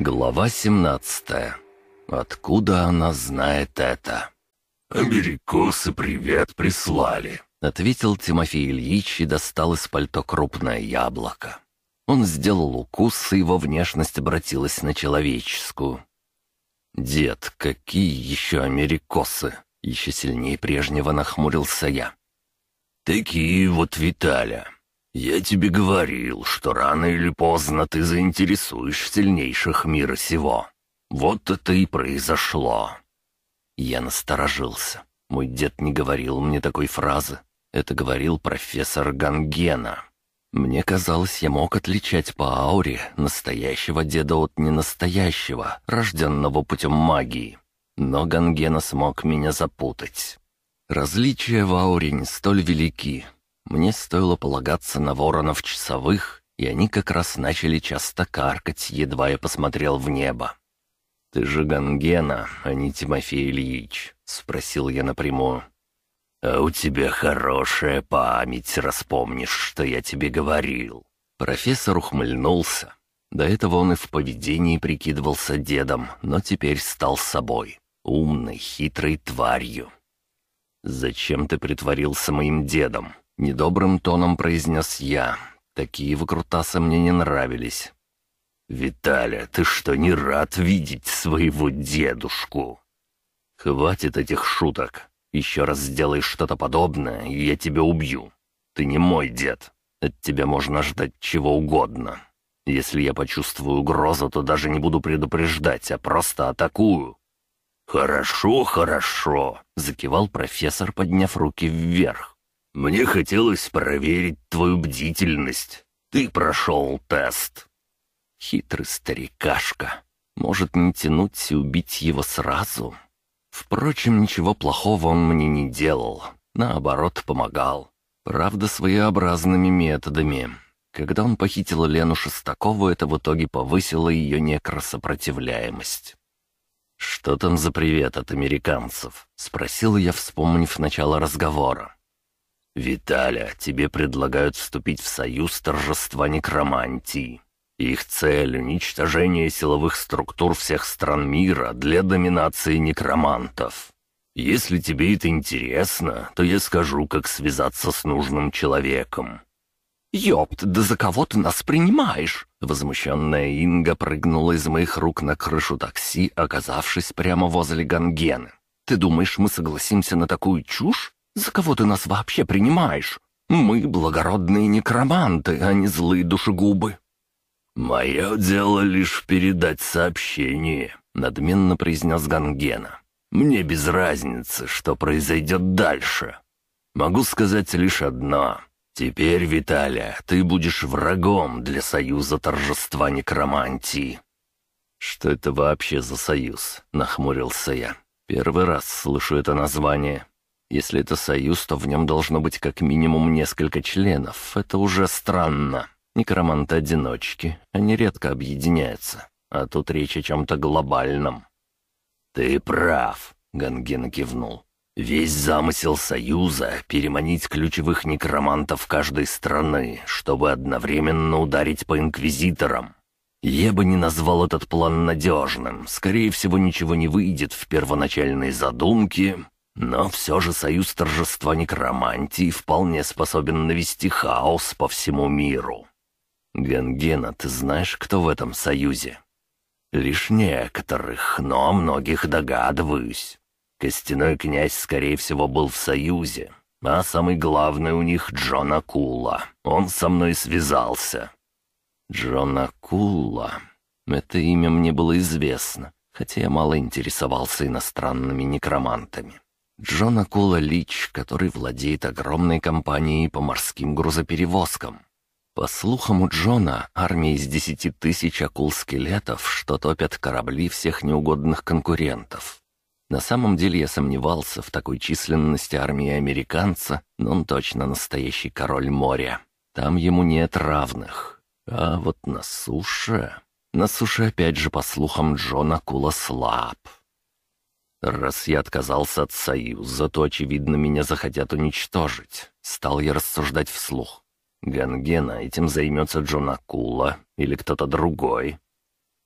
Глава 17. Откуда она знает это? «Америкосы привет прислали», — ответил Тимофей Ильич и достал из пальто крупное яблоко. Он сделал укус, и его внешность обратилась на человеческую. «Дед, какие еще америкосы?» Еще сильнее прежнего нахмурился я. «Такие вот, Виталя. Я тебе говорил, что рано или поздно ты заинтересуешь сильнейших мира сего. Вот это и произошло». Я насторожился. Мой дед не говорил мне такой фразы. Это говорил профессор Гангена. Мне казалось, я мог отличать по ауре настоящего деда от ненастоящего, рожденного путем магии. Но Гангена смог меня запутать. Различия в ауре не столь велики. Мне стоило полагаться на воронов часовых, и они как раз начали часто каркать, едва я посмотрел в небо. «Ты же Гангена, а не Тимофей Ильич», — спросил я напрямую. «А у тебя хорошая память, распомнишь, что я тебе говорил». Профессор ухмыльнулся. До этого он и в поведении прикидывался дедом, но теперь стал собой. Умной, хитрой тварью. «Зачем ты притворился моим дедом?» Недобрым тоном произнес я. Такие выкрутасы мне не нравились. «Виталя, ты что, не рад видеть своего дедушку?» «Хватит этих шуток. Еще раз сделаешь что-то подобное, и я тебя убью. Ты не мой дед. От тебя можно ждать чего угодно. Если я почувствую угрозу, то даже не буду предупреждать, а просто атакую». «Хорошо, хорошо», — закивал профессор, подняв руки вверх. «Мне хотелось проверить твою бдительность. Ты прошел тест». Хитрый старикашка. Может не тянуть и убить его сразу? Впрочем, ничего плохого он мне не делал. Наоборот, помогал. Правда, своеобразными методами. Когда он похитил Лену Шестакову, это в итоге повысило ее некросопротивляемость. «Что там за привет от американцев?» — спросил я, вспомнив начало разговора. «Виталя, тебе предлагают вступить в союз торжества некромантии. Их цель — уничтожение силовых структур всех стран мира для доминации некромантов. Если тебе это интересно, то я скажу, как связаться с нужным человеком». «Ёпт, да за кого ты нас принимаешь?» Возмущенная Инга прыгнула из моих рук на крышу такси, оказавшись прямо возле Гангены. «Ты думаешь, мы согласимся на такую чушь? За кого ты нас вообще принимаешь? Мы благородные некроманты, а не злые душегубы». «Мое дело лишь передать сообщение», — надменно произнес Гангена. «Мне без разницы, что произойдет дальше. Могу сказать лишь одно. Теперь, Виталия, ты будешь врагом для союза торжества некромантии». «Что это вообще за союз?» — нахмурился я. «Первый раз слышу это название. Если это союз, то в нем должно быть как минимум несколько членов. Это уже странно». Некроманты-одиночки, они редко объединяются, а тут речь о чем-то глобальном». «Ты прав», — Ганген кивнул. «Весь замысел Союза — переманить ключевых некромантов каждой страны, чтобы одновременно ударить по инквизиторам. Я бы не назвал этот план надежным, скорее всего, ничего не выйдет в первоначальной задумке, но все же Союз Торжества Некромантии вполне способен навести хаос по всему миру. «Гангена, ты знаешь, кто в этом союзе?» «Лишь некоторых, но о многих догадываюсь. Костяной князь, скорее всего, был в союзе, а самый главный у них Джон Акула. Он со мной связался». «Джон Акула. Это имя мне было известно, хотя я мало интересовался иностранными некромантами. Джон Акула Лич, который владеет огромной компанией по морским грузоперевозкам. По слухам у Джона, армия из десяти тысяч акул-скелетов, что топят корабли всех неугодных конкурентов. На самом деле я сомневался в такой численности армии американца, но он точно настоящий король моря. Там ему нет равных. А вот на суше... На суше опять же, по слухам, Джон Акула слаб. Раз я отказался от союза, то, очевидно, меня захотят уничтожить. Стал я рассуждать вслух. Гангена этим займется Джон Акула или кто-то другой.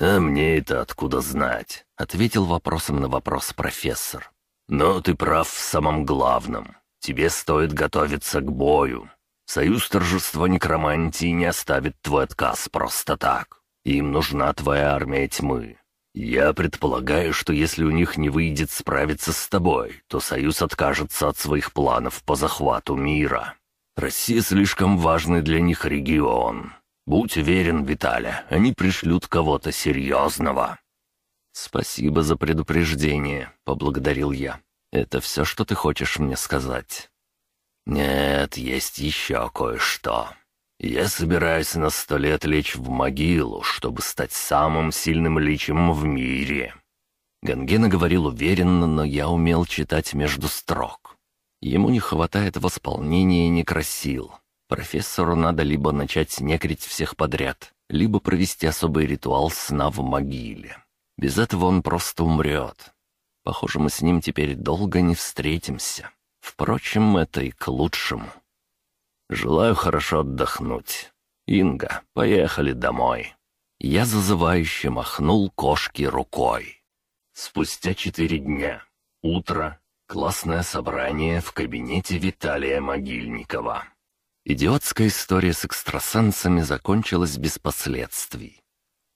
«А мне это откуда знать?» — ответил вопросом на вопрос профессор. «Но ты прав в самом главном. Тебе стоит готовиться к бою. Союз торжества некромантии не оставит твой отказ просто так. Им нужна твоя армия тьмы. Я предполагаю, что если у них не выйдет справиться с тобой, то Союз откажется от своих планов по захвату мира. Россия слишком важный для них регион. Будь уверен, Виталя, они пришлют кого-то серьезного». «Спасибо за предупреждение», — поблагодарил я. «Это все, что ты хочешь мне сказать?» «Нет, есть еще кое-что. Я собираюсь на сто лет лечь в могилу, чтобы стать самым сильным личем в мире». Гангена говорил уверенно, но я умел читать между строк. Ему не хватает восполнения некрасил. Профессору надо либо начать некрить всех подряд, либо провести особый ритуал сна в могиле. Без этого он просто умрет. Похоже, мы с ним теперь долго не встретимся. Впрочем, это и к лучшему. Желаю хорошо отдохнуть. Инга, поехали домой. Я зазывающе махнул кошке рукой. Спустя четыре дня. Утро. Классное собрание в кабинете Виталия Могильникова. Идиотская история с экстрасенсами закончилась без последствий.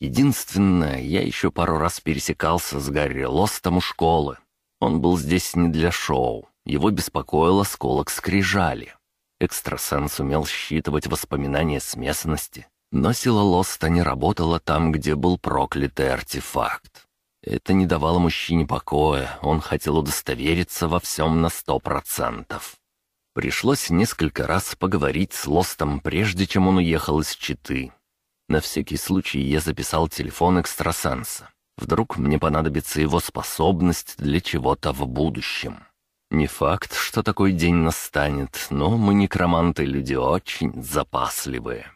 Единственное, я еще пару раз пересекался с Гарри Лостом у школы. Он был здесь не для шоу. Его беспокоил осколок скрижали. Экстрасенс умел считывать воспоминания с местности, но сила Лоста не работала там, где был проклятый артефакт. Это не давало мужчине покоя, он хотел удостовериться во всем на сто процентов. Пришлось несколько раз поговорить с Лостом, прежде чем он уехал из Читы. На всякий случай я записал телефон экстрасенса. Вдруг мне понадобится его способность для чего-то в будущем. Не факт, что такой день настанет, но мы некроманты люди очень запасливые.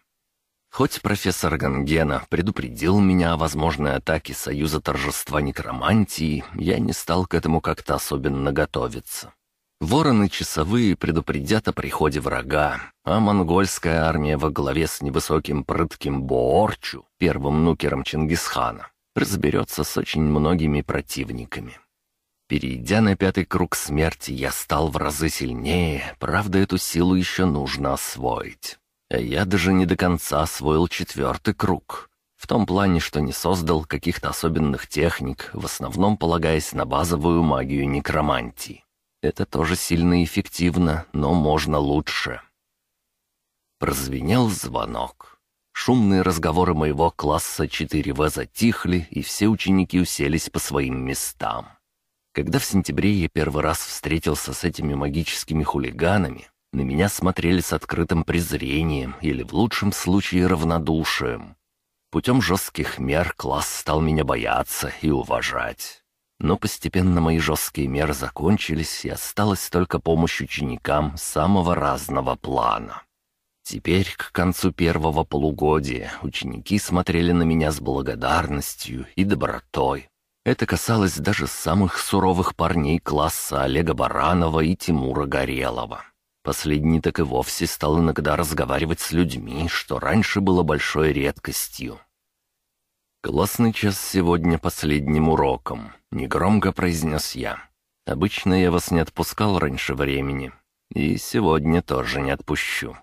Хоть профессор Гангена предупредил меня о возможной атаке Союза Торжества Некромантии, я не стал к этому как-то особенно готовиться. Вороны часовые предупредят о приходе врага, а монгольская армия во главе с невысоким прытким Боорчу, первым нукером Чингисхана, разберется с очень многими противниками. Перейдя на пятый круг смерти, я стал в разы сильнее, правда, эту силу еще нужно освоить. А я даже не до конца освоил четвертый круг. В том плане, что не создал каких-то особенных техник, в основном полагаясь на базовую магию некромантии. Это тоже сильно эффективно, но можно лучше. Прозвенел звонок. Шумные разговоры моего класса 4В затихли, и все ученики уселись по своим местам. Когда в сентябре я первый раз встретился с этими магическими хулиганами, на меня смотрели с открытым презрением или, в лучшем случае, равнодушием. Путем жестких мер класс стал меня бояться и уважать. Но постепенно мои жесткие меры закончились, и осталась только помощь ученикам самого разного плана. Теперь, к концу первого полугодия, ученики смотрели на меня с благодарностью и добротой, это касалось даже самых суровых парней класса Олега Баранова и Тимура Горелова. Последний так и вовсе стал иногда разговаривать с людьми, что раньше было большой редкостью. «Классный час сегодня последним уроком», — негромко произнес я. «Обычно я вас не отпускал раньше времени, и сегодня тоже не отпущу».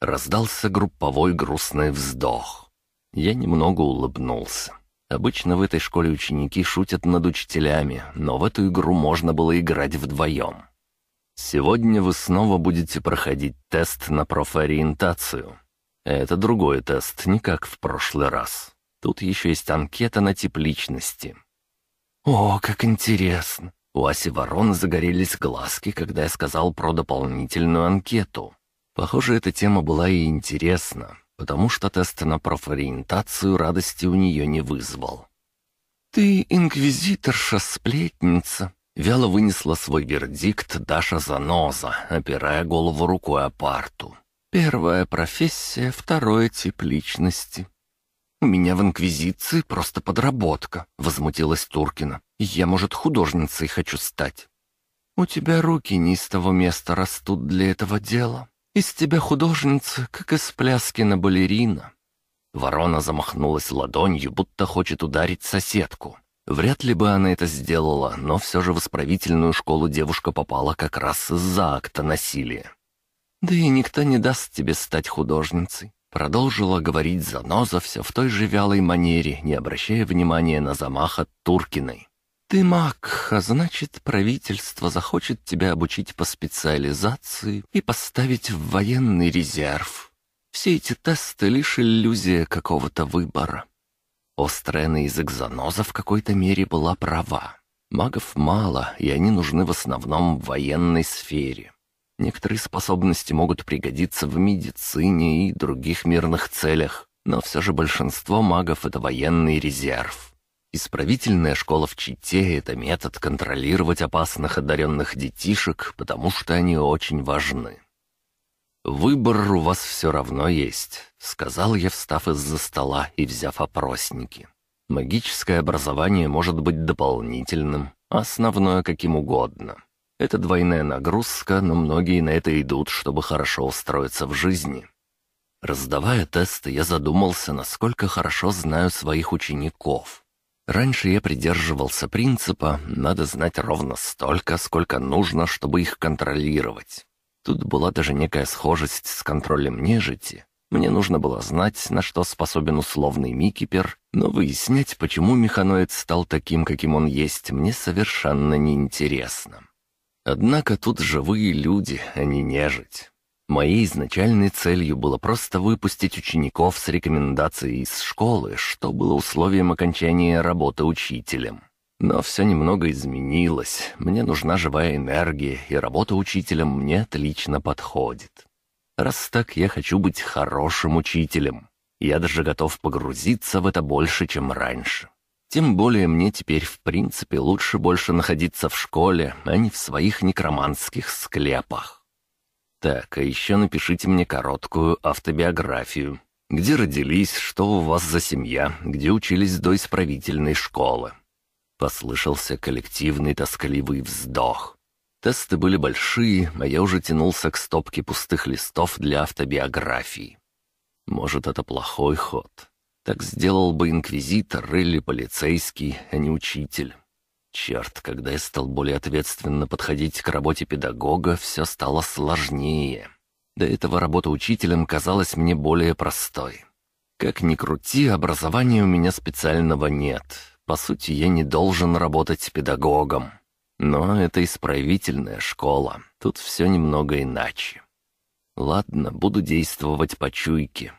Раздался групповой грустный вздох. Я немного улыбнулся. Обычно в этой школе ученики шутят над учителями, но в эту игру можно было играть вдвоем. Сегодня вы снова будете проходить тест на профориентацию. Это другой тест, не как в прошлый раз. Тут еще есть анкета на тип личности. О, как интересно! У Аси Ворон загорелись глазки, когда я сказал про дополнительную анкету. Похоже, эта тема была и интересна, потому что тест на профориентацию радости у нее не вызвал. «Ты инквизиторша-сплетница», — вяло вынесла свой вердикт Даша Заноза, опирая голову рукой о парту. «Первая профессия, второй тип личности». «У меня в инквизиции просто подработка», — возмутилась Туркина. «Я, может, художницей хочу стать». «У тебя руки не из того места растут для этого дела», из тебя художница, как из пляски на балерина». Ворона замахнулась ладонью, будто хочет ударить соседку. Вряд ли бы она это сделала, но все же в исправительную школу девушка попала как раз из-за акта насилия. «Да и никто не даст тебе стать художницей», — продолжила говорить Заноза все в той же вялой манере, не обращая внимания на замах от Туркиной. «Ты маг, а значит, правительство захочет тебя обучить по специализации и поставить в военный резерв. Все эти тесты — лишь иллюзия какого-то выбора». Острая на язык заноза в какой-то мере была права. Магов мало, и они нужны в основном в военной сфере. Некоторые способности могут пригодиться в медицине и других мирных целях, но все же большинство магов — это военный резерв. Исправительная школа в Чите — это метод контролировать опасных одаренных детишек, потому что они очень важны. «Выбор у вас все равно есть», — сказал я, встав из-за стола и взяв опросники. «Магическое образование может быть дополнительным, основное каким угодно. Это двойная нагрузка, но многие на это идут, чтобы хорошо устроиться в жизни». Раздавая тесты, я задумался, насколько хорошо знаю своих учеников. Раньше я придерживался принципа «надо знать ровно столько, сколько нужно, чтобы их контролировать». Тут была даже некая схожесть с контролем нежити. Мне нужно было знать, на что способен условный Микипер, но выяснять, почему механоид стал таким, каким он есть, мне совершенно неинтересно. Однако тут живые люди, а не нежить. Моей изначальной целью было просто выпустить учеников с рекомендацией из школы, что было условием окончания работы учителем. Но все немного изменилось, мне нужна живая энергия, и работа учителем мне отлично подходит. Раз так, я хочу быть хорошим учителем. Я даже готов погрузиться в это больше, чем раньше. Тем более мне теперь, в принципе, лучше больше находиться в школе, а не в своих некроманских склепах. Так, а еще напишите мне короткую автобиографию. Где родились, что у вас за семья, где учились до исправительной школы?» Послышался коллективный тоскливый вздох. Тесты были большие, а я уже тянулся к стопке пустых листов для автобиографии. Может, это плохой ход. Так сделал бы инквизитор или полицейский, а не учитель. Черт, когда я стал более ответственно подходить к работе педагога, все стало сложнее. До этого работа учителем казалась мне более простой. Как ни крути, образования у меня специального нет. По сути, я не должен работать педагогом. Но это исправительная школа. Тут все немного иначе. Ладно, буду действовать по чуйке.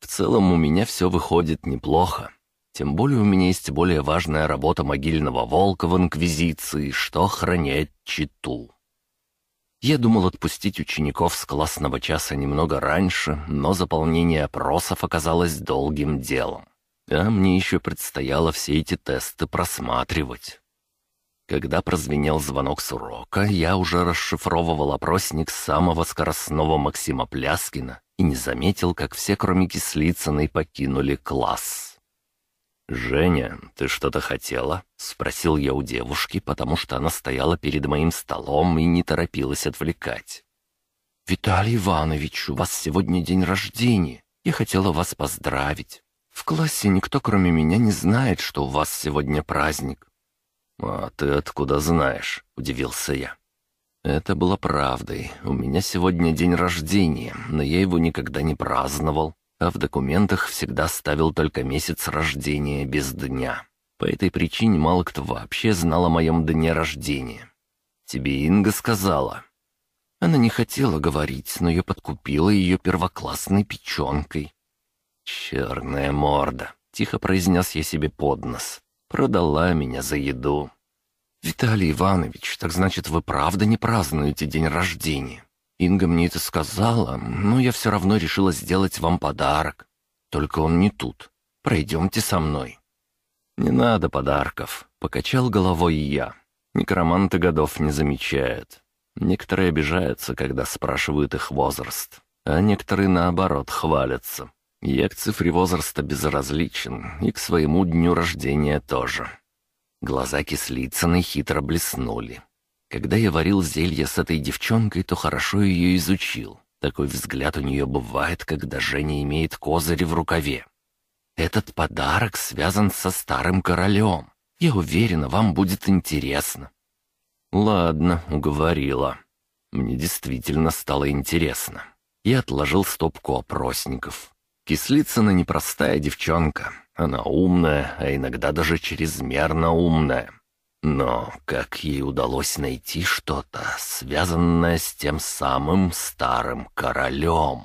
В целом у меня все выходит неплохо. Тем более у меня есть более важная работа могильного волка в Инквизиции, что охраняет читу. Я думал отпустить учеников с классного часа немного раньше, но заполнение опросов оказалось долгим делом. А мне еще предстояло все эти тесты просматривать. Когда прозвенел звонок с урока, я уже расшифровывал опросник самого скоростного Максима Пляскина и не заметил, как все, кроме Кислицыной, покинули класс. «Женя, ты что-то хотела?» — спросил я у девушки, потому что она стояла перед моим столом и не торопилась отвлекать. «Виталий Иванович, у вас сегодня день рождения. Я хотела вас поздравить. В классе никто, кроме меня, не знает, что у вас сегодня праздник». «А ты откуда знаешь?» — удивился я. Это было правдой. У меня сегодня день рождения, но я его никогда не праздновал а в документах всегда ставил только месяц рождения без дня. По этой причине мало кто вообще знал о моем дне рождения. Тебе Инга сказала. Она не хотела говорить, но я подкупила ее первоклассной печенкой. «Черная морда», — тихо произнес я себе под нос. «Продала меня за еду». «Виталий Иванович, так значит, вы правда не празднуете день рождения?» Инга мне это сказала, но я все равно решила сделать вам подарок. Только он не тут. Пройдемте со мной». «Не надо подарков», — покачал головой я. Некроманты годов не замечают. Некоторые обижаются, когда спрашивают их возраст, а некоторые, наоборот, хвалятся. Я к цифре возраста безразличен и к своему дню рождения тоже. Глаза Кислицыной хитро блеснули. Когда я варил зелье с этой девчонкой, то хорошо ее изучил. Такой взгляд у нее бывает, когда Женя имеет козырь в рукаве. Этот подарок связан со старым королем. Я уверена, вам будет интересно». «Ладно, уговорила. Мне действительно стало интересно. Я отложил стопку опросников. Кислицына непростая девчонка. Она умная, а иногда даже чрезмерно умная. Но как ей удалось найти что-то, связанное с тем самым старым королем?